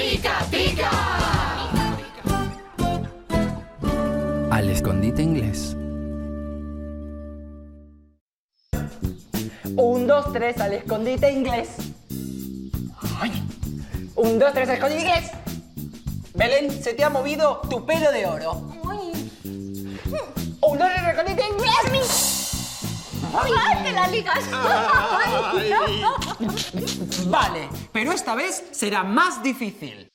pica, pica. Al escondite inglés. Un, dos, tres, al escondite inglés. Un, dos, tres, al escondite inglés. Belén, se te ha movido tu pelo de oro. Un, ¡Ay, que la ligas! Vale, pero esta vez será más difícil.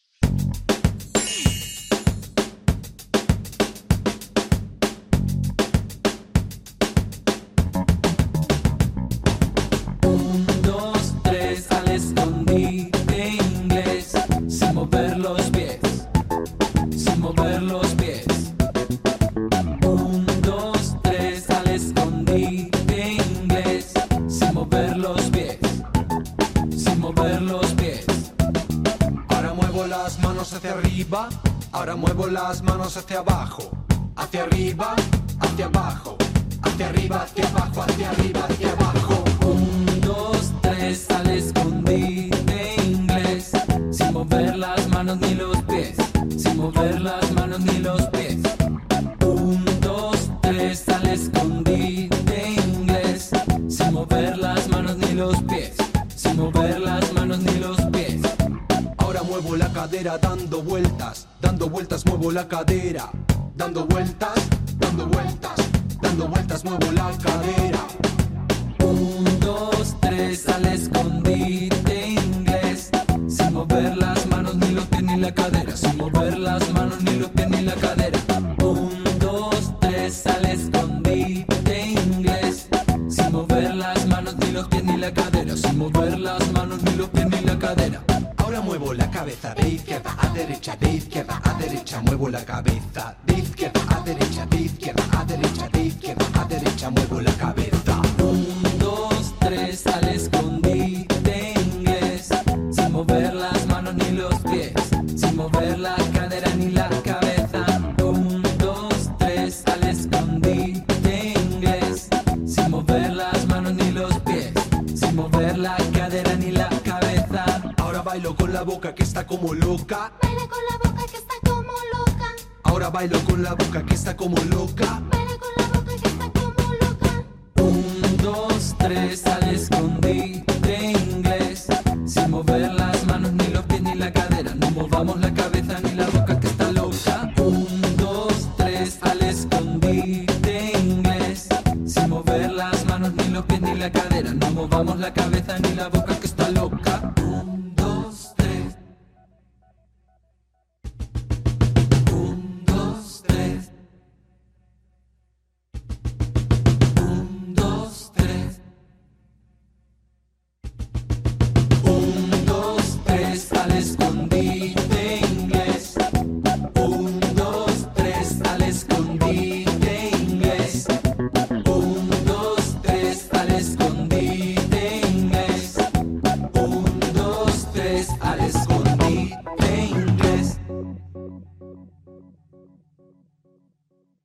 Muevo las manos hacia arriba, ahora muevo las manos hacia abajo, hacia arriba, hacia abajo, hacia arriba, hacia abajo, hacia arriba, hacia abajo. Un, dos, tres, al escondite inglés, sin mover las manos ni los pies, sin mover las manos ni los pies. Un, dos, tres, al escondite inglés, sin mover las manos ni los pies, sin mover las manos ni los pies. La cadera dando vueltas, dando vueltas muevo la cadera, dando vueltas, dando vueltas, dando vueltas muevo la cadera. Un, dos, tres, al escondite inglés. Sin mover las manos, ni los pies, ni la cadera. Sin mover las manos, ni los pies, ni la cadera. Un, dos, tres, al escondite inglés. Sin mover las manos, ni los pies, a derecha, de izquierda a derecha, muevo la cabeza de izquierda a derecha, de izquierda a derecha, de izquierda a derecha, muevo la cabeza. Bailo con la boca que está como loca. Baila con la boca que está como loca. Ahora bailo con la boca que está como loca. Baila con la boca que está como loca. Un, dos, tres, al escondite inglés. Sin mover las manos, ni los pies, ni la cadera. No movamos la cabeza ni la boca que está loca. Un, dos, tres, al escondite inglés. Sin mover las manos, ni los pies, ni la cadera. No movamos la cabeza ni la boca que está loca. inglés, al escondite inglés.